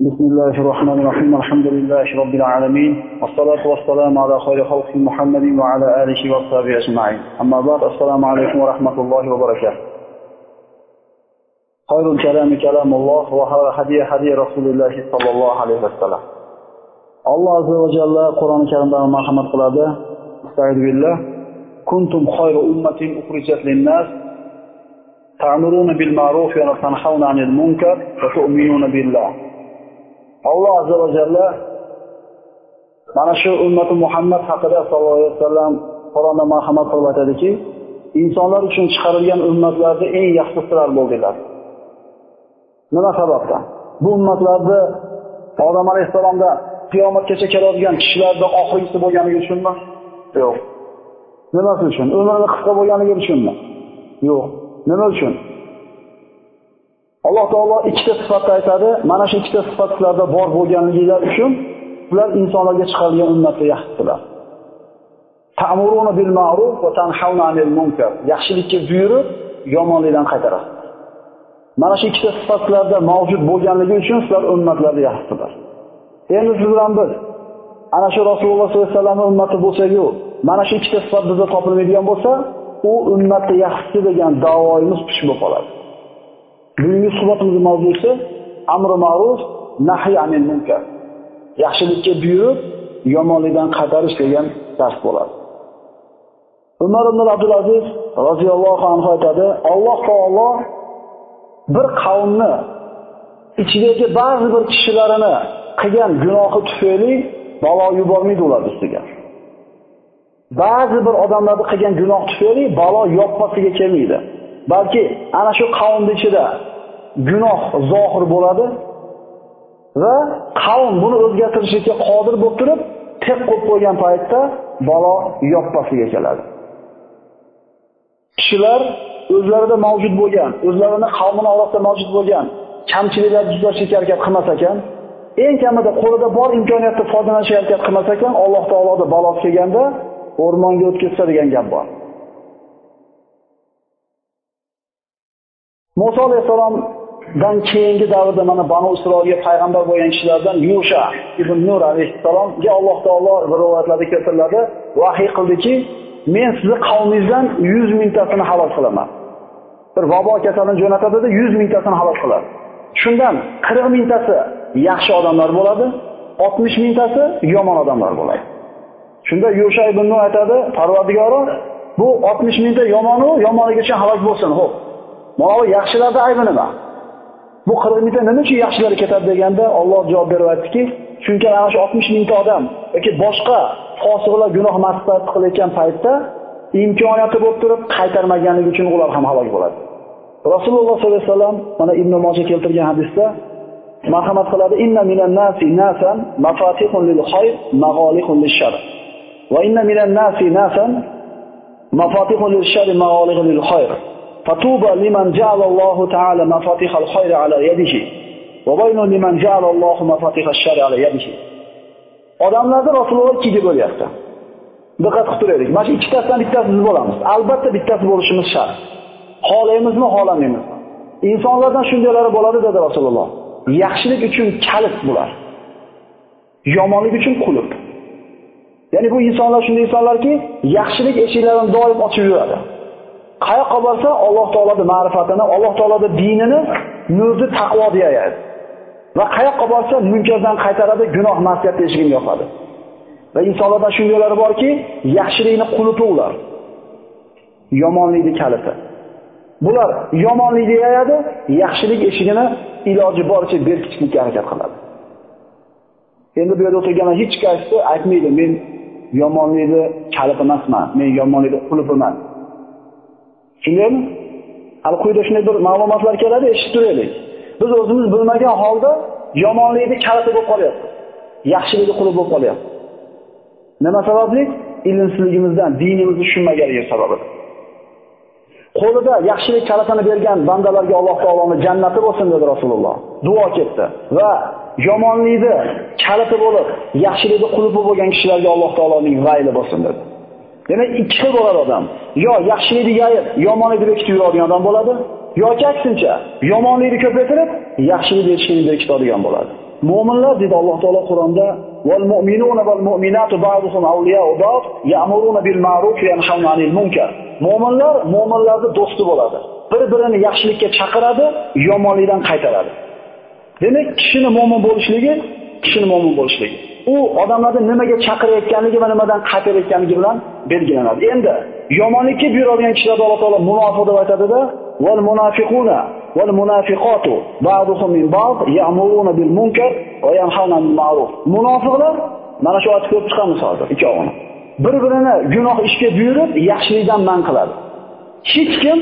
بسم الله الرحمن الرحيم الحمد لله رب العالمين والصلاة والسلام على خير خلق محمد وعلى آله وصحبه أجمعين. أما بعد السلام عليكم ورحمة الله وبركاته. خير الكلام كلام الله وخير هدي هدي رسول الله صلى الله عليه وسلم. va jalla qur'oni karimda marhamat qiladi billah kuntum khayra ummatin ukhrijat lin-nas ta'muruna bil ma'ruf wa tanhauna 'anil munkar wa tu'minuna billah alloh azza va jalla mana shu ummati muhammad haqida sallallohu alayhi vasallam qur'onda marhamat qilib aytadiki insonlar uchun chiqarilgan ummatlarni eng yaxshisilar bo'ldinglar nima sababdan? Bu ummatlarni odam alayhissalomdan qiyomatgacha keladigan kishilarni oxirgisi bo'lganligi uchunmi? Yo'q. Nimasi uchun? Umri qisqa bo'lganligi uchunmi? Yo'q. Nima uchun? Alloh taolo ikkita sifatni aytadi mana shu ikkita sifat sizlarda bor bo'lganliginglar uchun sizlar insonlarga chiqarilgan ummatga yaxshisizlar ta'muruna bil ma'ruf va tanhauna anil munkar. Yaxshilikka buyurib yomonlikdan qaytarasiz. Mana shu ikkita sifat sizlarda mavjud bo'lganligi uchun sizlar ummatlarga yaxshisizlar endi siz bilan biz ana shu rasululloh sollallohu alayhi vasallamning ummati bo'lsak-yu, mana shu ikkita sifat bizda topilmaydigan bo'lsa, u ummatga yaxshi degan da'voimiz push bo'lib qoladi. Bugungi suhbatimiz mavzusi amri ma'ruf, nahiy anil munkar. Yaxshilikka buyurib, yomonlikdan qaytarish degan dars bo'ladi. Umar ibn Abdulaziz roziyallohu anhu aytadi, Alloh taolo bir qavmni ichidagi ba'zi bir kishilarini qilgan gunohi tufayli balo yubormaydi ular ustiga. Ba'zi bir odamlarni qilgan gunoh tufayli balo yoppasiga kelmaydi. Balki ana shu qavmning ichida gunoh zohir bo'ladi va qavm buni o'zgartirishga qodir bo'lib turib, tek qo'yib qo'ygan paytda balo yoppasiga keladi. Kishilar o'zlarida mavjud bo'lgan, o'zlarining qavmini orasida mavjud bo'lgan kamchiliklarni tuzatishga harakat qilmas ekan, eng kamida qo'lida bor imkoniyatdan foydalanishga harakat qilmas ekan, Alloh taoloni balosi kelganda o'rmonga o'tkazsa degan gap bor. Musa alayhisalomdan keyingi davrda mana Banu Isroilga payg'ambar bo'lgan kishilardan Yusha ibn Nur alayhisalomga Alloh taolo rivoyatlarda keltiriladi, vahiy qildiki, men sizni qavmingizdan 100 mingtasini halol qilaman. Bir vabo kasalini jo'natadi-da 100 mingtasini halol qiladi. Shundan 40 mingtasi yaxshi odamlar bo'ladi, 60 mingtasi yomon odamlar bo'ladi. Shunda Yusha ibn Nur aytadi, Parvardigoro, bu 60 mingta yomonu yomonigacha halok bo'lsin, xo'p. Mana bu yaxshilarda aybi nima? Bu 40 mingta nima uchun yaxshilar ketadi deganda Alloh javob berib aytdiki, chunki ana shu 60 mingta odam yoki boshqa fosiqlar gunoh maqsad qilayotgan paytda imkoniyati bo'lib turib qaytarmaganligi uchun ular ham halok bo'ladi. Rasululloh sollallohu alayhi vasallam mana Ibn moja keltirgan hadisda marhamat qiladi inna minan nasi nasan mafatihun lil khayr maghaliqun lil shar va inna minan nasi nasan mafatihun lil shar maghaliqun lil khayr fatuba liman ja'ala Allahu ta'ala mafatih al khayr ala yadihi va waynu liman ja'ala Allahu mafatih al odamlarda Rasululloh ikkiga bo'lyapti. Diqqat qilib turaylik. Mana shu ikkitasidan bittasi biz bo'lamiz. Albatta bittasi bo'lishimiz shart. Xohlaymizmi xohlamaymizmi insonlardan shundaylari bo'ladi dedi Rasululloh. Yaxshilik uchun kalit bular. Yomonlik uchun qulub Ya'ni bu insonlar shunday insonlarki, yaxshilik eshiklarini doim ochib yuradi. Qayoqqa borsa Alloh taolaning ma'rifatini, Alloh taolaning dinini, nurni taqvo deyayadi. Va qayoqqa borsa munkardan qaytaradi, gunoh ma'siyat eshigini yopadi. Va insonlardan shundaylari borki, yaxshilikni qulupi ular. Yomonlikni kaliti. Bular yomonlikni yayadi, yaxshilik eshigini iloji boricha berkitishga harakat qiladi. Endi bu yerda o'tirganlar hech qaysisi aytmaydi, men yomonlikni kaliti emasman, men yomonlikni qulubiman. Shundaymi? Hali quyida shunday bir ma'lumotlar keladi, eshitib turaylik. Biz o'zimiz bilmagan holda yomonlikni kaliti bo'lib qolyapmiz. Yaxshilikni quli bo'lib qolyapmiz. Nima sababli? Ilmsizligimizdan, dinimizni tushunmaganligi sababidir. qo'lida yaxshilik kalitini bergan bandalarga Alloh taoloning jannati bo'lsin dedi Rasululloh. Duo ketdi va yomonlikni kaliti bo'lib, yaxshilikni qulubi bo'lgan kishilarga Alloh taoloning g'ayli bo'lsin dedi. Demak, ikki xil bo'ladi odam. Yo yaxshilikni yayib, yomonlikni bekitib yuradigan odam bo'ladi, yoki aksincha, yomonlikni ko'paytirib, yaxshilikni eshigini bekitadigan bo'ladi. Mu'minlar dedi Alloh taolo Qur'onda val mu'minuna val mu'minatu ba'duhum awliya'u ba'd ya'muruna bil ma'ruf va yanhauna 'anil munkar. Mu'minlar mu'minlarning do'sti bo'ladi. Bir-birini yaxshilikka chaqiradi, yomonlikdan qaytaradi. Demak, kishini mu'min bo'lishligi, kishini mu'min bo'lishligi. U odamlarni nimaga chaqirayotganligi va nimadan qaytarayotganligi bilan belgilanadi. Endi yomonlikka buyuradigan kishilarni Alloh taolo munofiq deb aytadida, val munafiquna val munafiqatu ba'duhum min ba'd ya'muruna bil munkar va yanhauna 'anil ma'ruf. Munofiqlar mana shu oyatni ko'rib chiqamiz hozir ikkovini. Bir-birini gunoh ishga buyurib, yaxshilikdan man qiladi. Hech kim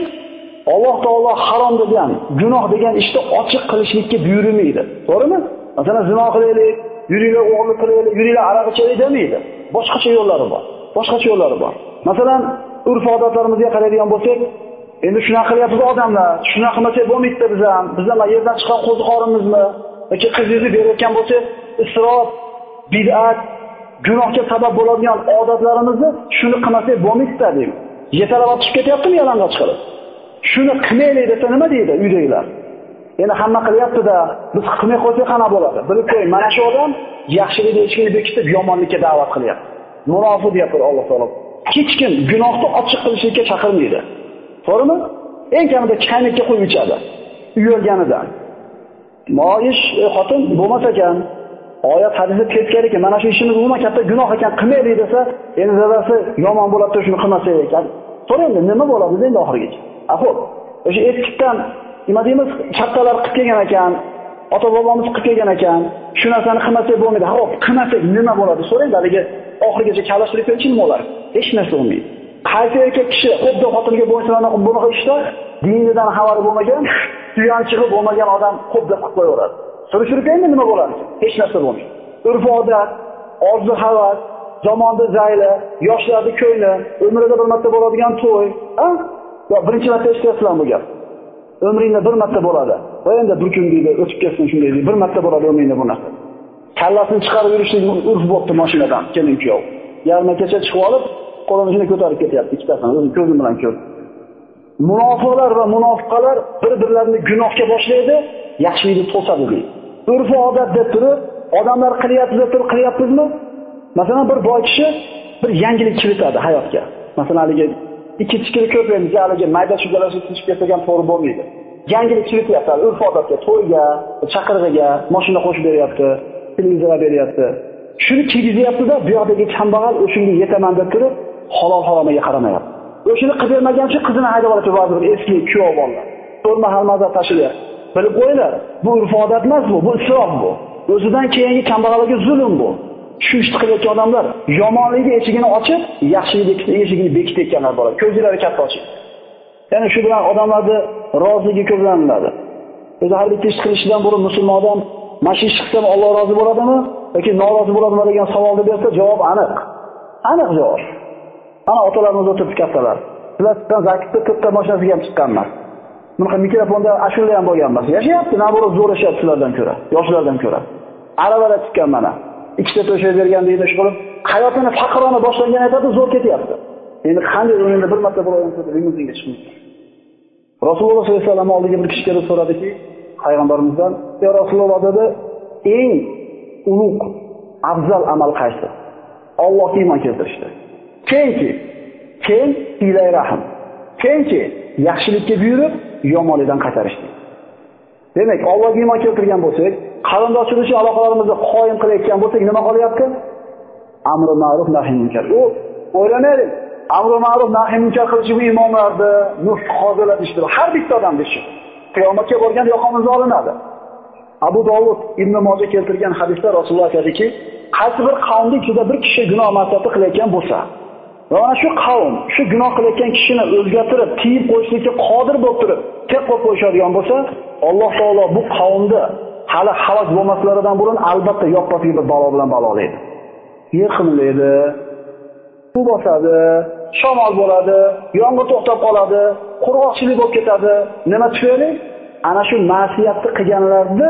Alloh taolo harom degan, gunoh degan ishni ochiq qilishlikka buyurmaydi. To'g'rimi? Masalan, zino qilaylik, yuringlar o'g'irlik qilinglar yuringlar aroq ichaylik demaydi. Boshqacha yo'llari bor. Boshqacha yo'llari bor. Masalan, urf-odatlarimizga qaraydigan bo'lsak, endi shunaqa qilyapmiz odamlar, shunaqa qilmasak bo'lmaydi biz ham. Biz ham yerdan chiqqan qo'ziqorimizmi yoki qizingizni berayotgan bo'lsak, isrof, bid'at, gunohga sabab bo'ladigan odatlarimizni shuni qilmasak bo'lmaydi deymiz. Yetalab chiqib ketyaptimi yalang'och qilib? Shuni qilmaylik desa nima deydi uydagilar? Endi hamma qilyapti-da, biz qilmay qo'ysak qana bo'ladi? Bilib qo'ying, mana shu odam yaxshilikni eshigini bekitib yomonlikka da'vat qilyapti. Munofiq deyapti Alloh taolo. Hech kim gunohni ochiq qilishga chaqirmaydi. To'g'rimi? Eng kamida chaynakka qo'yib ichadi. Uyalganidan. Moish e, xotin bo'lmas ekan, oyat hadisda teskari ekan, mana shu ishimiz umuman katta gunoh ekan, qilmaylik desa, endi dadasi yomon bo'ladi, shuni qilmasak ekan. So'raydi, nima bo'ladi endi oxirigacha? A xo'p, o'sha eskidan nima deymiz, kattalar qilib kelgan ekan, ota bobomiz qilib kelgan ekan, shu narsani qilmasak bo'lmaydi. Xo'p, qilmasak nima bo'ladi? So'rang, haligi oxirigacha kalashtirib ko'rchi nima bo'ladi? Hech narsa bo'lmaydi. Qaysi erkak kishi xuddi xotiniga bo'ysunadi bunaqa ishda dinidan xabari bo'lmagan, suyanchig'i bo'lmagan odam xuddi qilib qo'yaveradi. Surishtirib endi nima bo'ladi? Hech narsa bo'lmaydi. Urf-odat, orzu-havas, zamonni zayli, yoshlarni ko'ngli, umrida bir marta bo'ladigan to'y, ha? Yo birinchi marta eshityapsizlarmi bu gap? Umringda bir marta bo'ladi. Va endi bir kun deydi, o'tib ketsin shunday deydi. Bir marta bo'ladi umringda bu narsa. Kallasini chiqarib yurishlik urf bo'libdi mashinadan, kelin kuyov. Yarma kecha chiqib olib, qo'lini shunday ko'tarib ketyapti ikkitasini, o'zim ko'zim bilan ko'rdim. Munofiqlar va munofiqalar bir-birlarini gunohga boshlaydi, yaxshilikni to'sadi deydi. Urf odat deb turib, odamlar qilyapti deb turib qilyapmizmi? Masalan, bir boy kishi bir yangilik kiritadi hayotga. Masalan, haligi ikki ko'p ko'prik haligi mayda chugalashib tushib ketgan to'g'ri bo'lmaydi. Yangilik kirityapti, urf odatga, to'yga, chaqirig'iga moshina qo'shib beryapti, televizorlar beryapti. Shuni kirgizyapti-da, bu yoqdagi kambag'al o'shanga yetaman deb turib, halol haromiga qaramayapti. O'shini qilib bermagan uchun qizini haydab olib ba'zi bir eski kuyov bolalar. To'rma halmazor tashlayapti Bilib qo'yinglar, bu urf odat emas bu, bu isrof bu. O'zidan keyingi kambag'allarga zulm bu. Shu ishni qilayotgan odamlar yomonligi eshigini ochib, yaxshiligi eshigini bekitayotganlar bor. Ko'zlari katta ochiq. Ya'ni shu bilan odamlarni roziligi ko'zlaniladi. O'zi har bitta ish qilishidan burun musulmon odam mana shu ish qilsam Alloh rozi bo'ladimi yoki norozi bo'ladimi degan savolni bersa, javob aniq. Aniq javob. Ana otalarimiz o'tiribdi kattalar. Sizlar chiqqan zakitda to'rtta mashinasiga ham chiqqanman. Bunaqa mikrofonda ashula ham bo'lgan emas. Yashayapti, naborot zo'rashyapti sizlardan ko'ra, yoshlardan ko'ra. aravada chiqqan mana. Ikkita to'shak bergan deydi shu qilib hayotini faqrona boshlangan aytadi zo'r ketyapti. Endi qanday endi bir marta bo'ladigan limuzinga chiqmaydi. Rasululloh sollallohu alayhi vasallam oldiga bir kishi kelib so'radiki payg'ambarimizdan ey rasululloh dedi eng ulug' afzal amal qaysi? Ollohga iymon keltirishdi. Keyinchi keyin silay rahm keyinchi yaxshilikka buyurib yomonlikdan qaytarishdi. Demak ollohga iymon keltirgan bo'lsak qarindoshchilik aloqalarimizni qoyim qilayotgan bo'lsak nima qolyapti? Amri ma'ruf nahiy munkar. U o'ylanaylik. Amri ma'ruf nahiy munkar qilishi bu imomlarni, nuqodalar ishdir. Har bitta odamda shu. Qiyomatga borganda yoqamizni olinadi. Abu Dovud Ibn Moja keltirgan hadisda Rasululloh aytadiki, qaysi bir qavmning ichida bir kishi gunoh ma'siyati qilayotgan bo'lsa, va ana shu qavm shu gunoh qilayotgan kishini o'zgartirib, tiyib qo'yishlikka qodir bo'lib turib, tek qo'yib qo'yishadigan bo'lsa, Alloh taolo bu qavmni hali halok bo'lmaslaridan burun albatta yoppasiga bir balo bilan balolaydi. Yer suv bosadi, shamol bo'ladi, yomg'ir to'xtab qoladi, qurg'oqchilik bo'lib ketadi. Nima tufayli? Ana shu ma'siyatni qilganlarni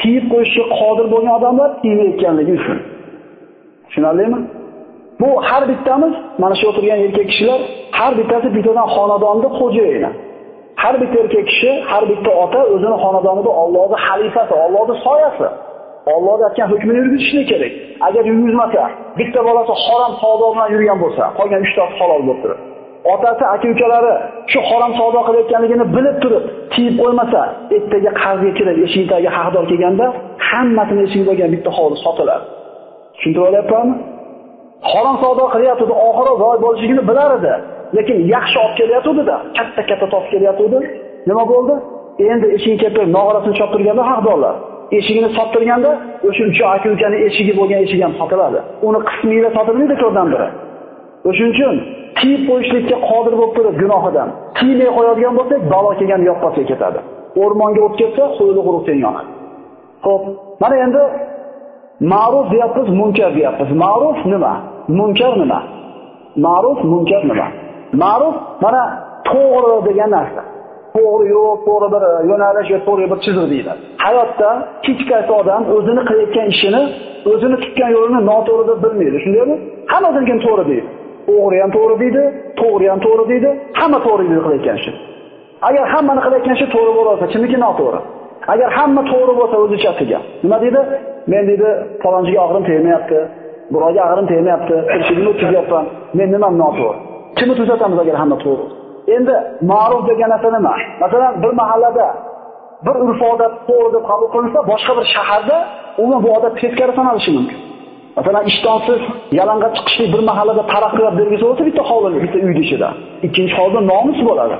tiyib qo'yishga qodir bo'lgan odamlar tiymayotganligi uchun. Tushunarlimi? Bu har bittamiz, mana shu o'tirgan erkak kishilar, har bittasi bittadan xonadonning xo'jayini. Har bitta erkak kishi, har bitta ota o'zini xonadonida Allohning xalifasi, Allohning soyasi. Allohning aytgan hukmini yurgizishni kerak. Agar yurgizmasa, bitta bolasi harom savdo bilan yurgan bo'lsa, qolgan 3 tasi halol bo'lib turadi. Otasi, aka-ukalari shu harom savdo qilayotganligini bilib turib, tiyib qo'ymasa, ertaga qarzga kirib, eshigidagi haqdor kelganda, hammasini eshigida bo'lgan bitta hovli sotiladi. Tushuntirib olyapmanmi? Harom savdo qilyapti, oxiri voy bo'lishligini bilar edi. Lekin yaxshi olib kelyapti-da, katta-katta topib kelyapti. Nima bo'ldi? Endi eshigini keltirib, nog'orasini choptirganda haqdorlar. eshigini sottirganda o'shuncha aka ukani eshigi bo'lgan eshik ham sotiladi. Uni qismiyla sotilmaydi ko'rdan biri. O'shuning uchun tiyib qo'yishlikka qodir bo'lib turib gunohidan tiymay qo'yadigan bo'lsak, balo kelgan yoppasiga ketadi. O'rmonga o'tib ketsa, qo'yli quruqdan yonadi. Xo'p, mana endi ma'ruf deyapmiz, munkar deyapmiz. Ma'ruf nima? Munkar nima? Ma'ruf, munkar nima? Ma'ruf mana to'g'ri degan narsa. to'g'ri yo'q, to'g'ri bir yo'nalish to'g'ri bir chiziq deyiladi. Hayotda hech qaysi odam o'zini qilayotgan ishini, o'zini tutgan yo'lini noto'g'ri deb bilmaydi, shundaymi? Hamma o'zinikini to'g'ri deydi. O'g'ri ham to'g'ri deydi, to'g'ri ham to'g'ri deydi, hamma to'g'ri deydi qilayotgan ishi. Agar hammani qilayotgan ishi to'g'ri bo'lsa, kimniki noto'g'ri? Agar hamma to'g'ri bo'lsa o'zichasiga. Nima deydi? Men deydi, falonchiga og'irim tegmayapti, birovga og'irim tegmayapti, tirishligimni o'tkazyapman. Men nimam noto'g'ri? Kimni tuzatamiz agar hamma to'g'ri? Endi ma'ruf degan narsa nima? Masalan, bir mahallada bir urf odat to'g'ri deb qabul qilinsa, boshqa bir shaharda umuman bu odat teskari sanalishi mumkin. Masalan, ishtonsiz yalang'och chiqishlik bir mahallada taraqqiyot belgisi bo'lsa, bitta hovli, bitta uyni ichida. Ikkinchi hovlida nomus bo'ladi.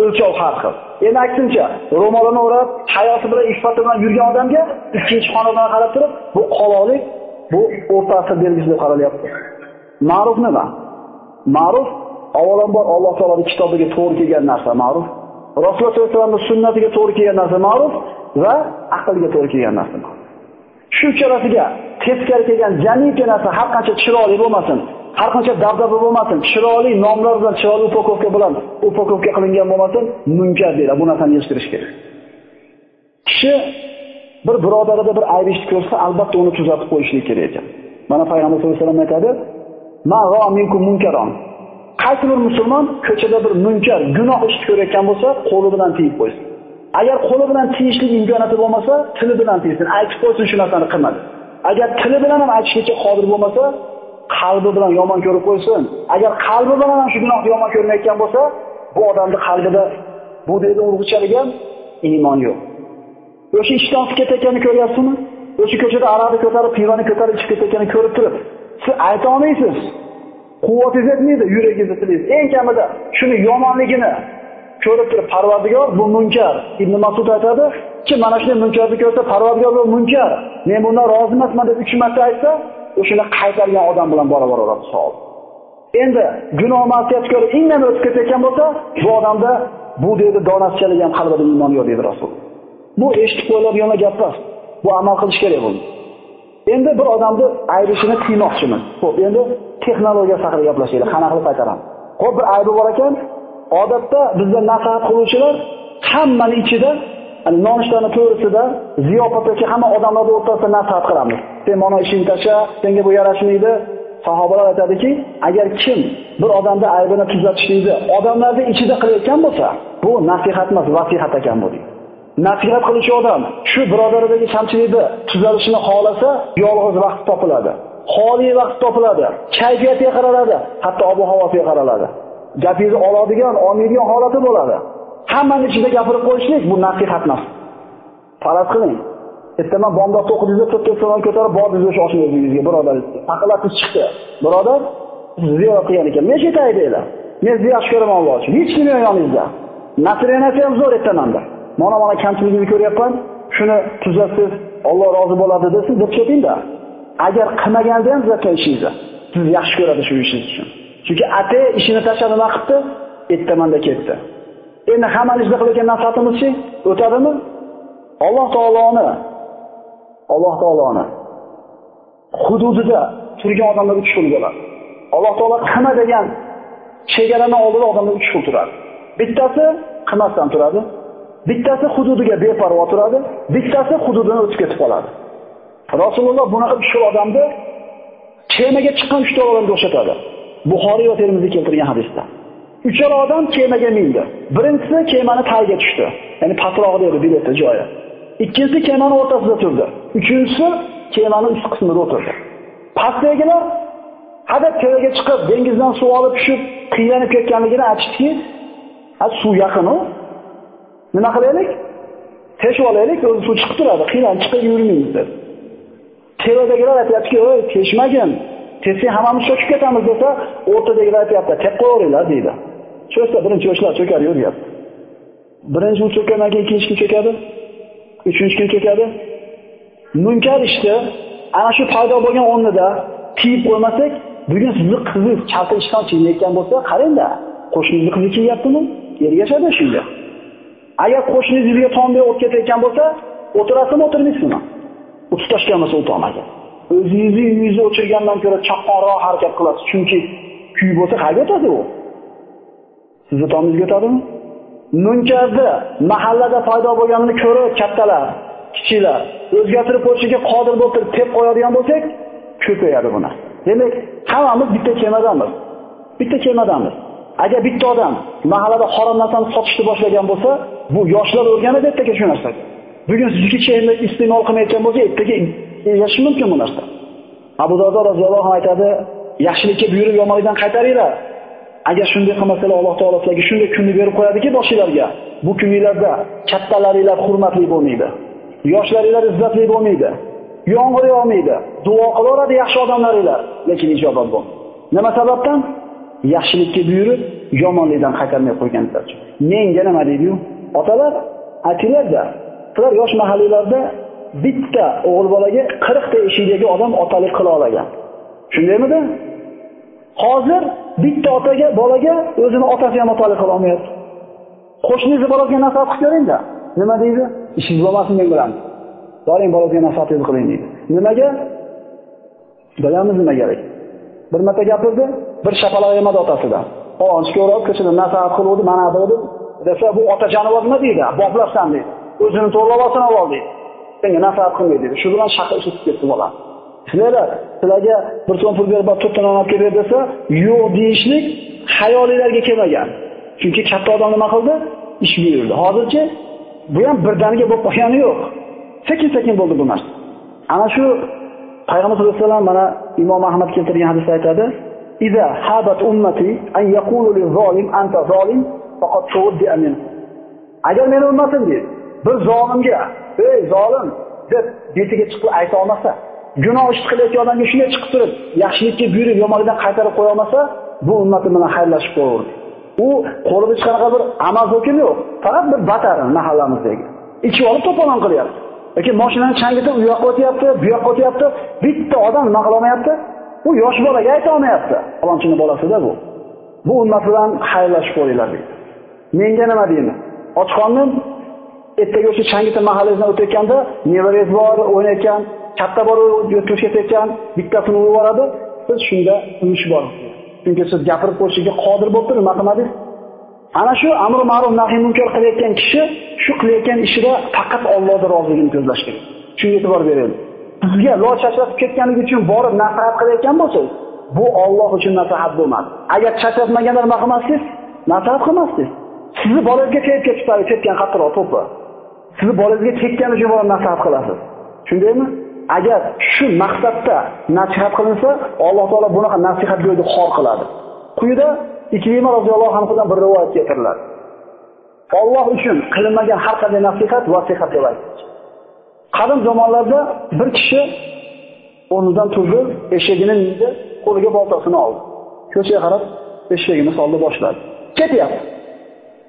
O'lchov har xil. Endi aksincha, ro'molini o'rab, hayosi bilan iffati bilan yurgan odamga ikkinchi xonadan qarab turib, bu qoloqlik, bu o'rta asr belgisi deb qaralyapti. Ma'ruf nima? Ma'ruf avvalambor Alloh taoloning kitobiga to'g'ri kelgan narsa ma'ruf, Rasululloh sollallohu alayhi vasallamning sunnatiga to'g'ri kelgan narsa ma'ruf va aqlga to'g'ri kelgan narsa ma'ruf. Shu uchalasiga teskari kelgan jamiki narsa har qancha chiroyli bo'lmasin, har qancha dabdaba bo'lmasin, chiroyli nomlar bilan, chiroyli upakovka bilan upakovka qilingan bo'lmasin, munkar deydi. Bu narsani yechirish kerak. Kishi bir birodarida bir ayb ko'rsa, albatta uni tuzatib qo'yishlik kerak ekan. Mana payg'ambar sollallohu alayhi vasallam aytadi: Qaysi bir musulmon ko'chada bir munkar, gunoh ish ko'rayotgan bo'lsa, qo'li bilan tiyib qo'ysin. Agar qo'li bilan tiyishlik imkoniyati bo'lmasa, tili bilan tiysin, aytib qo'ysin shu narsani qilmadi. Agar tili bilan ham aytishga qodir bo'lmasa, qalbi bilan yomon ko'rib qo'ysin. Agar qalbi bilan ham shu gunohni yomon ko'rmayotgan bo'lsa, bu odamning qalbida bu deydi urg'uchalik ham iymon yo'q. O'sha ishdan chiqib ketayotganini ko'ryapsizmi? O'sha ko'chada aroqni ko'tarib, pivani ko'tarib chiqib ketayotganini ko'rib turib, siz ayta olmaysiz. Quvvatingiz yetmaydi, yuragingizni tilaysiz. Eng kamida shuni yomonligini ko'rib turib Parvardigor bu munkar. Ibn Mas'ud aytadi, kim mana shunday munkarni ko'rsa Parvardigor bu munkar. Men bundan rozi emasman deb uch marta aytsa, o'shani qaytargan odam bilan barobar bo'ladi savob. Endi gunoh ma'siyat ko'rib indamay o'tib ketayotgan bo'lsa, bu odamda bu deydi donasichalik ham qalbida iymon yo'q deydi Rasul. Bu eshitib qo'yiladigan gap emas. Bu amal qilish kerak bo'ldi. Endi bir odamni aybishini tiymoqchiman. Xo'p, endi texnologiya haqida gaplashaylik. Qanaqa qilib qaytaraman? Xo'p, bir aybi bor ekan, odatda bizda nasihat qiluvchilar hammani ichida nonushtani to'g'risida ziyofatdagi hamma odamlar o'rtasida nasihat qilamiz. Sen mana ishing tasha, senga bu yarashmaydi. Sahobalar aytadiki, agar kim bir odamda aybini tuzatishlikni odamlarning ichida qilayotgan bo'lsa, bu nasihat emas, vasihat ekan bu deydi. Nasihat qiluvchi odam shu birodaridagi kamchilikni tuzalishini xohlasa, yolg'iz vaqt topiladi. Xoli vaqt topiladi. Kayfiyatiga qaraladi, hatto ob-havosiga qaraladi. Gapingizni oladigan, olmaydigan holati bo'ladi. Hammani ichida gapirib qo'yishlik bu nasihat emas. Faraz qiling. Ertaman bomdod o'qidingiz, to'rtta salon ko'tarib bordingiz o'sha oshni o'zingizga, birodar Aqlatingiz chiqdi. Birodar, ziyorat qilgan ekan. Men aytay deylar. Men sizni yaxshi ko'raman Alloh uchun. Hech kim yo'q yoningizda. Nasriyanasi ham zo'r ertamanda. Mana mana kamchiligini ko'ryapman. Shuni tuzatsangiz Alloh rozi bo'ladi desiz, deb ketingda. Agar qilmaganda ham tuzatgan ishingizni, siz yaxshi ko'radi shu ishingiz uchun. Chunki ate ishini tashlab nima qildi? Ertamanda ketdi. Endi hammamizda qilayotgan nasihatimizchi o'tadimi? Alloh taoloni Alloh taoloni hududida turgan odamlar uch xil bo'ladi. Alloh taolo qilma degan chegarani oldida odamlar uch xil turadi. Bittasi qilmasdan turadi. Bittasi hududiga beparvo turadi, bittasi hududidan o'tib ketib qoladi. Rasululloh bunaqa uch odamni kemaga chiqqan uchta odamga o'xshatadi. Buxoriy va Termiziy keltirgan hadisda. Uchar odam kemaga mindi. Birinchisi kemani tagiga tushdi. Ya'ni patrog'ida edi bileti joyi. Ikkinchisi kemani o'rtasida turdi. Uchinchisi kemani ust qismida o'tirdi. Pastdagilar hadab kemaga chiqib, dengizdan suv olib tushib, qiynalib ketganligini aytishdiki, "Ha, suv yaqin u. Nima qilaylik? Teshib olaylik, o'zi suv chiqib turadi, qiynalib chiqib yurmaymiz" deb teradagilar aytyaptiki, "Ey, teshmagin. Teshsang hammamiz cho'kib ketamiz" desa, o'rtadagilar aytyapti, "Tep qo'yinglar" deydi. Cho'ksa birinchi yoshlar cho'kar yuryapti. Birinchi u cho'kkandan keyin ikkinchi kim cho'kadi? Uchinchi kim cho'kadi? Munkar ishni ana shu paydo bo'lgan o'rnida tiyib qo'ymasak, bugun sizni qizingiz kalta ishton chiyayotgan bo'lsa, qarangda, qo'shningizni qizi chiyyaptimi? Ergashadi shunga. Agar qo'shningiz yuziga tomday o'tib ketayotgan bo'lsa, o'tirasizmi, o'tirmaysizmi? U tutashgan bo'lsa o'tolmaydi. O'zingizni uyingizni o'chirgandan ko'ra chaqqonroq harakat qilasiz, chunki kuy bo'lsa qayerga o'tadi u? Sizni tomingizga o'tadimi? munkarni mahallada paydo bo'lganini ko'rib kattalar, kichiklar o'zgartirib qo'yishga qodir bo'lib turib tep qo'yadigan bo'lsak, ko'payadi bu narsa. Demak, hammamiz bitta kemadamiz. Bitta kemadamiz. Agar bitta odam mahallada harom narsani sotishni boshlagan bo'lsa, bu yoshlar o'rganadi ertaga shu narsani. Bugun sizniki chayni iste'mol qilmayotgan bo'lsa, ertaga e, yashash mumkin bu narsa. Abu Dardo roziyallohu anhu aytadi, yaxshilikka buyurib yomonlikdan qaytaringlar. Agar shunday qilmasalar Alloh taolo sizlarga shunday kunni berib qo'yadiki boshinglarga. Bu kunlarda kattalaringlar hurmatli bo'lmaydi. Yoshlaringlar izzatli bo'lmaydi. Yomg'ir yog'maydi. Duo qilaveradi yaxshi odamlaringlar, lekin ijobat bo'lmaydi. Nima sababdan? Yaxshilikka buyurib, yomonlikdan qaytarmay qo'yganlar uchun. Menga nima deydi-yu? Otalar aytinglarda, ular yosh mahallalarda bitta o'g'il bolaga 40 ta eshikdagi odam otalik qila olgan. Shundaymidi? Hozir bitta otaga bolaga o'zini otasi ham otalik qila olmayapti. Qo'shningizni bolasiga nasihat qilib ko'ringda. Nima deydi? Ishingiz bo'lmasin men bilan. Boring bolasiga nasihatingizni qiling deydi. Nimaga? Bilamiz nima kerak. Bir marta gapirdi, bir shapaloq yemadi otasidan. Qonchga o'rab ko'chada nasihat qiluvdi, mana deb Desa bu ota jonivor nima deydi? Boplabsan deydi. O'zini to'g'rilab olsin avval deydi. Senga nasihat qilmaydi deydi. Shu bilan shaqir ishib ketdi bola. Sizlar sizlarga bir so'm pul berib to'rtta non olib kelib desa, yo'q deyishlik hayolinglarga kelmagan. Chunki katta odam nima qildi? Ish buyurdi. Hozirchi bu ham birdaniga bo'lib qolgani yo'q. Sekin-sekin bo'ldi bu narsa. Ana shu Payg'ambar sollallohu alayhi vasallam mana Imom Ahmad keltirgan hadisda aytadi: Faqat. Agar meni ummatim deydi, bir zolimga, "Ey zolim" deb betiga chiqib ayta olmasa, gunoh ish qilayotgan odamga shunday chiqib turib, yaxshilikka buyurib, yomonlikdan qaytarib qo'ya olmasa, bu ummatim bilan xayrlashib qo'yaverdi. U qo'lida hech qanaqa bir amal hokim yo'q, faqat bir batari mahallamizdagi. Ichib olib to'polon qilyapti. Yoki mashinani changitib u yoqqa o'tyapti, bu yoqqa o'tyapti. Bitta odam nima qilolmayapti? U yosh bolaga ayta olmayapti. Falonchini bolasida bu. Bu ummat bilan xayrlashib qo'yinglar deydi. Menga nima deyman? Ochqonnim ertaga o'sha changita mahallasidan o'tayotganda nevarangiz bor, o'ynayotgan, katta bor o'tib ketayotgan, bittasini urib yuboradi. Siz shunda ulush bor. Chunki siz gapirib qo'yishga qodir bo'lib turib, nima qilmadingiz? Ana shu amr ma'ruf nahiy munkar qilayotgan kishi shu qilayotgan ishida faqat Allohning roziligini ko'zlash kerak. Shunga e'tibor beraylik. Sizga loy chachratib ketganligi uchun borib nasihat qilayotgan bo'lsangiz, bu Alloh uchun nasihat bo'lmadi. Agar chachratmaganlar nima qilmassiz? Nasihat qilmassiz. Sizni bolangizga tegib ketibdi, ketgan qattiqroq to'pi. Sizni bolangizga tekkani uchun bolani nasihat qilasiz. Shundaymi? Agar shu maqsadda nasihat qilinsa, Alloh taolo bunaqa nasihat go'yni xor qiladi. Quyida Ikrima roziyallohu anhudan bir rivoyat keltiriladi. Alloh uchun qilinmagan har qanday nasihat vasihat deb aytdi. Qadim zamonlarda bir kishi o'rnidan turdi, eshagini mindi, qo'liga boltasini oldi. Ko'chaga qarab eshagini soldi boshladi. Ketyapti.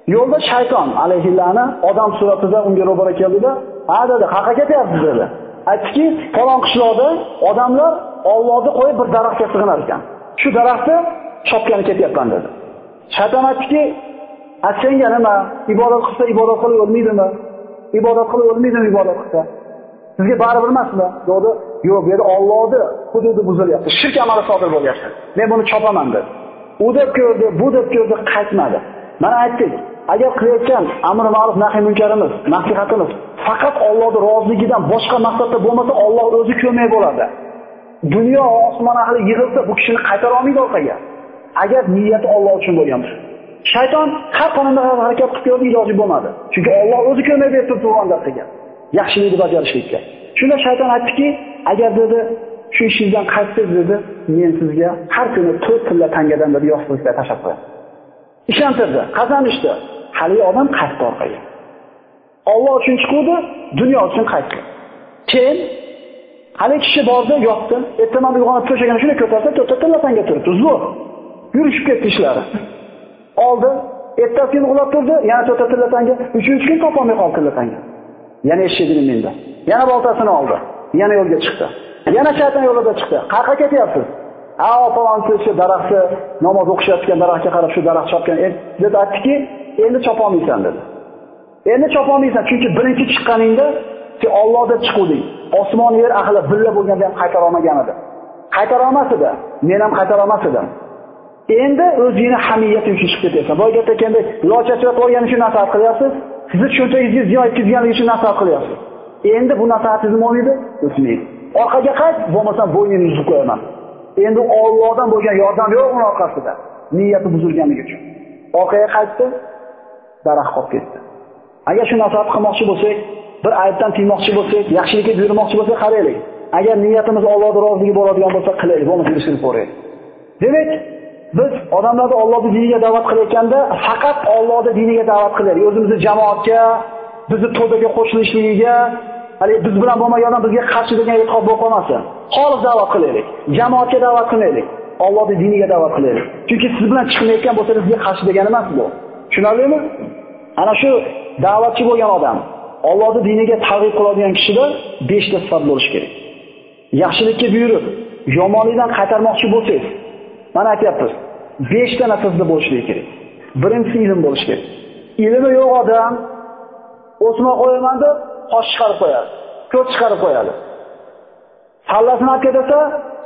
Yo'lda shayton alayhillani odam suratida unga ro'bara keldida, "Ha" dedi, "Haqqa ketyapsiz?" dedi. Aytdiki, "Falon qishloqda odamlar Allohni qo'yib bir daraxtga sig'inar ekan. Shu daraxtni chopgani ketyapman" dedi. Shayton aytdiki, "A senga nima? Ibodat qilsa ibodat qilib o'lmaydimi? Ibodat qilib o'lmaydimi ibodat qilsa? Sizga baribir emasmi?" dedi. "Yo'q, bu yerda Allohni hududi buzilyapti. Shirk amali sodir bo'lyapti. Men buni chopaman" dedi. U deb ko'rdi, bu deb ko'rdi, qaytmadi. Mana aytdik, agar qilayotgan amr ma'ruf nahiy munkarimiz, nasihatimiz faqat Allohning roziligidan boshqa maqsadda bo'lmasa, Alloh o'zi ko'may bo'ladi. Dunyo osmon ahli yig'ilsa, bu kishini qaytara olmaydi orqaga. Agar niyati Alloh uchun bo'lgan bo'lsa. Shayton har qanday harakat qilib ko'rdi, iloji bo'lmadi. Chunki Alloh o'zi ko'may berib turibdi turgan qilgan. yaxshilikni bajarishlikka. Shunda shayton aytdiki, agar dedi shu ishingizdan qaytsangiz dedi, men sizga har kuni to'rt tilla tangadan bir yostiqga tashlab qo'yaman. Ishontirdi, qazanishdi. Hali odam qaytdi orqaga. Alloh uchun chiqdi, dunyo uchun qaytdi. Keyin haligi kishi bordi, yotdi. Ertaman uyg'onib to'shagini shuni ko'tarsa, to'rtta tilla turibdi. Zo'r. Yurishib ketdi ishlari. Oldi, ertasi kuni uxlab turdi, yana to'rtta tillatanga uchinchi kun topolmay qoldi tillatanga. Yana eshigini menda. Yana boltasini oldi. Yana yo'lga chiqdi. Yana shayton yo'lida chiqdi. Qayerga ketyapsiz? Ha, falonchi shu daraxtni namoz o'qishayotgan daraxtga qarab shu daraxt chopgan. E, dedi aytdiki, endi chopolmaysan dedi. Endi chopolmaysan, chunki birinchi chiqqaningda sen Alloh deb chiquvding. Osmon yer ahli billa bo'lganda ham qaytara olmagan edi. Qaytara olmas edi. Men ham qaytara olmas edim. Endi o'zingni hamiyati uchun chiqib ketasan. Boyga aytganda, lochachib olgani uchun nasihat qilyapsiz. Sizni cho'ntagingizga ziyon yetkazganligi uchun nasihat qilyapsiz. Endi bu nasihatingiz nima bo'lmaydi? O'tmaydi. Orqaga qayt, bo'lmasa bo'yningni uzib qo'yaman. Endi Allohdan bo'lgan yordam yo'q uning orqasida. Niyati buzilganligi uchun. Orqaga qaytdi, daraxt qolib ketdi. Agar shu nasihat qilmoqchi bo'lsak, bir aybdan tiymoqchi bo'lsak, yaxshilikka buyurmoqchi bo'lsak, qaraylik. Agar niyatimiz Allohning roziligi bo'ladigan bo'lsa, qilaylik, bo'lmasa yurishib ko'raylik. Demak, biz odamlarni Allohning diniga da'vat qilayotganda faqat Allohning diniga da'vat qilaylik. O'zimizni jamoatga, bizni to'daga qo'shilishligiga, hali biz bilan bo'lmagan odam bizga qarshi degan e'tiqod bo'lib qolmasin. Xolis da'vat qilaylik. Jamoatga da'vat qilaylik. Allohning diniga da'vat qilaylik. Chunki siz bilan chiqmayotgan bo'lsa, sizga qarshi degani emas bu. Tushunarlimi? Ana shu da'vatchi bo'lgan odam Allohning diniga targ'ib qiladigan kishida 5 ta sifat bo'lishi kerak. Yaxshilikka buyurib, yomonlikdan qaytarmoqchi bo'lsangiz, mana aytyapmiz, 5 ta narsada bo'lishligi kerak. Birinchisi ilm bo'lishi kerak. Ilmi yo'q odam o'sma qo'yaman deb qosh chiqarib qo'yadi. Ko'z chiqarib qo'yadi. Sallasini olib ketsa,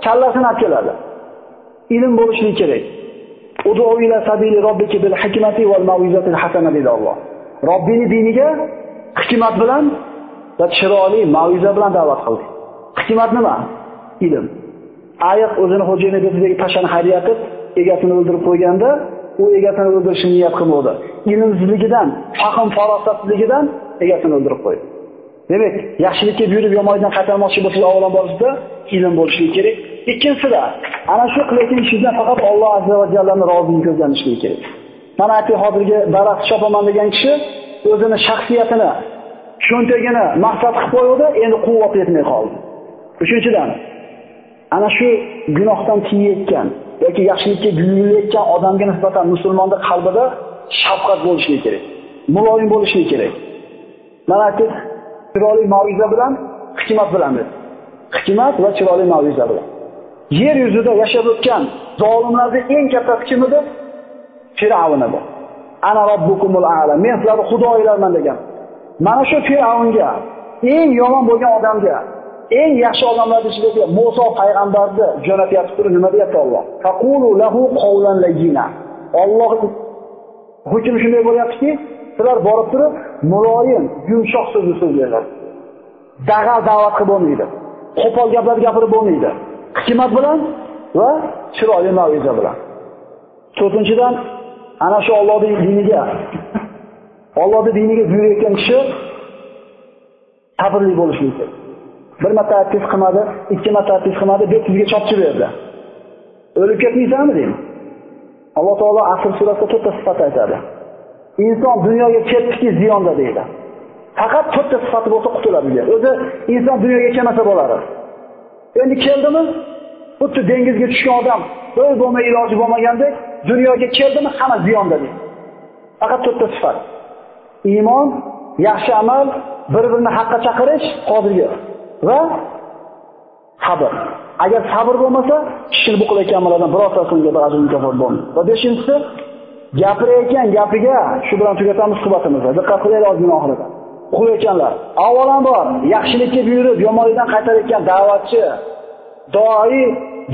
kallasini olib keladi. Ilm bo'lishi kerak. deydi olloh sabili robbiki bil. Robbini diniga hikmat bilan va chiroyli mau'iza bilan da'vat qildi. Hikmat nima? Ilm. Ayiq o'zini xo'jayini betidagi pashani haydayotib, egasini o'ldirib qo'yganda, u egasini o'ldirishni niyat qilmadi. Ilmsizligidan, fahm farosatsizligidan egasini o'ldirib qo'ydi. Demak, yaxshilikka buyurib yomonlikdan qaytarmoqchi bo'lsangiz, avvalambor ilm bo'lishi kerak. Ikkinchisida, ana shu qilayotgan ishingizdan faqat Alloh azza va jallani roziligini ko'zlanish kerak. Mana aytib hozirgi daraxt chopaman degan kishi o'zini shaxsiyatini, cho'ntagini maqsad qilib qo'ydi, endi quvvat yetmay qoldi. Uchinchidan, ana shu gunohdan tiyayotgan yoki yaxshilikka buyurilayotgan odamga nisbatan musulmonning qalbida shafqat bo'lishi kerak. Muloyim bo'lishi kerak. Mana aytib, chiroyli ma'ruza bilan, hikmat bilan Hikmat va chiroyli ma'ruza bilan. Yer yuzida yashab o'tgan zolimlarni eng kattasi kim edi? Fir'avn edi. Ana robbukumul a'la. Men sizlarning xudoylarman degan. Mana shu Fir'avnga, eng yomon bo'lgan odamga, eng yaxshi odamlarni ichidagi Musa payg'ambarni jo'natyapti turib nima deyapti Alloh? Faqulu lahu qawlan layyina. Alloh hukm shunday bo'lyaptiki, sizlar borib turib muloyim, yumshoq so'zni so'zlaylar. Dag'al da'vat qilib bo'lmaydi. Qo'pol gaplar gapirib bo'lmaydi. Hikmat bilan va chiroyli maviza bilan. To'rtinchidan ana shu ollohni diniga ollohni diniga buyurayotgan kishi sabrli bo'lishi kerak. Bir marta atis qilmadi, ikki marta atis qilmadi, deb sizga chopchi berdi. O'lib ketmaysanmi deydi. Alloh taolo Asr surasida to'rtta sifat aytadi. Inson dunyoga ketdiki ziyonda deydi. Faqat to'rtta sifati bo'lsa qutuladi deydi. O'zi inson dunyoga kelmasa bo'ladi. Endi keldimi? Xuddi dengizga tushgan odam o'z bo'lmay iloji bo'lmagandek dunyoga keldimi hamma ziyonda deydi. Faqat to'rtta sifat. Iymon, yaxshi amal, bir-birini haqqa chaqirish, qodirga va sabr. Agar sabr bo'lmasa, kishini bu qilayotgan amallardan birortasiga bir ajr mukofot bo'lmaydi. Va beshinchisi, gapirayotgan gapiga shu bilan tugatamiz suhbatimizni. Diqqat qilaylik ozgina oxirida. Qo'yayotganlar. Avvalambor yaxshilikka buyurib, yomonlikdan qaytarayotgan da'vatchi, doi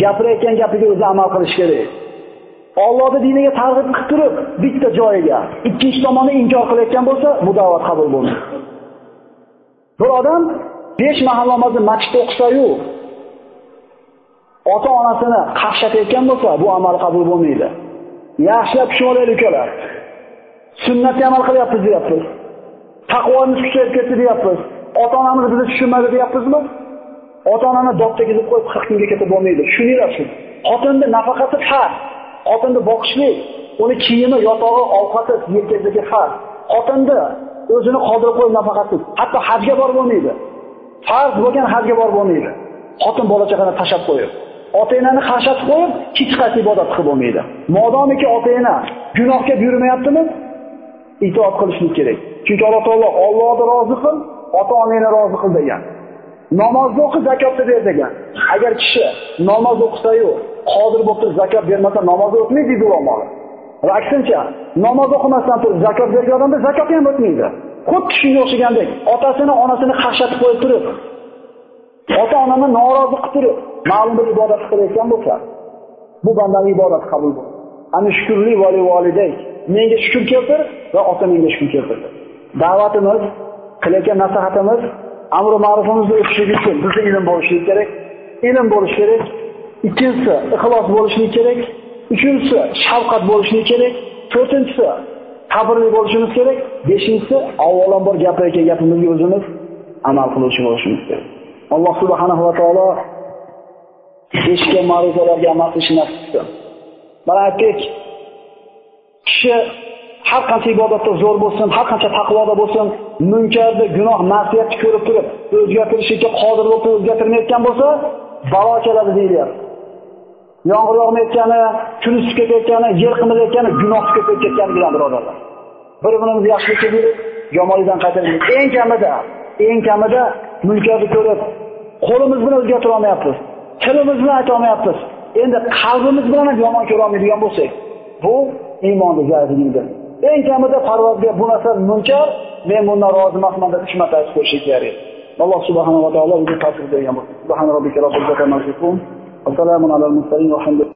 gapirayotgan gapiga o'zi amal qilish kerak. Allohning diniga targ'ib qilib turib, bitta joyiga ikkinchi tomonni inkor qilayotgan bo'lsa, bu da'vat qabul bo'lmaydi. Bir odam besh mahal namozni masjidda o'qisa-yu, ota-onasini qaqshatayotgan bo'lsa, bu amal qabul bo'lmaydi. Yaxshilab tushunib olaylik ukalar. Sunnatga amal qilyapmiz deyapmiz. Taqvomiz kuchayib ketdi deyapmiz. Ota-onamiz bizni tushunmadi deyapmizmi? Ota-onani dod tegizib qo'yib 40 kunga ketib bo'lmaydi. Tushuninglar shu. Xotinni nafaqasi farz. Xotinni boqishlik, uni kiyimi, yotog'i, ovqati, yetkazligi farz. Xotinni o'zini qoldirib qo'yib nafaqasi hatto hajga borib bo'lmaydi. Farz bo'lgan hajga borib bo'lmaydi. Xotin bola chaqani tashab qo'yib, ota-onani qashatib qo'yib, hech ibodat qilib bo'lmaydi. Modomiki ota-ona gunohga buyurmayaptimi? itoat qilishimiz kerak. Chunki Alloh taolo Allohni rozi qil, ota-onani rozi qil degan. Namozni o'qi, zakotni ber degan. Agar kishi namoz o'qisa-yu, qodir bo'lib turib zakot bermasa, namoz o'tmaydi deydi ulamalar. Va aksincha, namoz o'qimasdan turib zakot bergan odamda zakot ham o'tmaydi. Xuddi shunga o'xshagandek, otasini, onasini qaqshatib qo'yib turib, ota-onani norozi qilib turib, ma'lum bir ibodat qilayotgan bo'lsa, bu bandaning ibodati qabul bo'ladi. Ana shukrli vali volidayk. Menga shukr keltir va ota menga shukr keltirdi. Da'vatimiz, qilayotgan nasihatimiz amr ma'rufimizni o'tishligi uchun bizda ilm bo'lishligi kerak. Ilm bo'lishi kerak. Ikkinchisi, ixlos bo'lishligi kerak. Uchinchisi, shafqat bo'lishligi kerak. To'rtinchisi, sabrli bo'lishimiz kerak. Beshinchisi, avvalambor gapirayotgan gapimizga o'zimiz amal qiluvchi bo'lishimiz kerak. Alloh subhanahu va taolo eshitgan ma'ruzalarga amal qilishni nasib qilsin. Mana aytdik, kishi har qancha ibodatda zo'r bo'lsin, har qancha taqvoda bo'lsin, munkarni, gunoh, ma'siyatni ko'rib turib, o'zgartirishga qodir bo'lib o'zgartirmayotgan bo'lsa, balo keladi deyilyapti. Yomg'ir yog'mayotgani, kun isib ketayotgani, yer qimirayotgani, gunoh ko'payib ketgani bilan birodarlar. Bir-birimizni yaxshilikka buyurib, yomonlikdan qaytarib, eng kamida, eng kamida munkarni ko'rib, qo'limiz bilan o'zgartira olmayapmiz. Tilimiz bilan ayta olmayapmiz. Endi qalbimiz bilan ham yomon ko'ra olmaydigan bo'lsak, bu iymonni zaifligidir. Eng kamida Parvardigor bu narsa munkar, men bundan rozi emasman deb uch marta aytib ko'rishlik kerak. Alloh subhanahu va taolo bizga tavfiq bergan bo'lsin. Subhana robbika robbil izzati. Va alal mursalin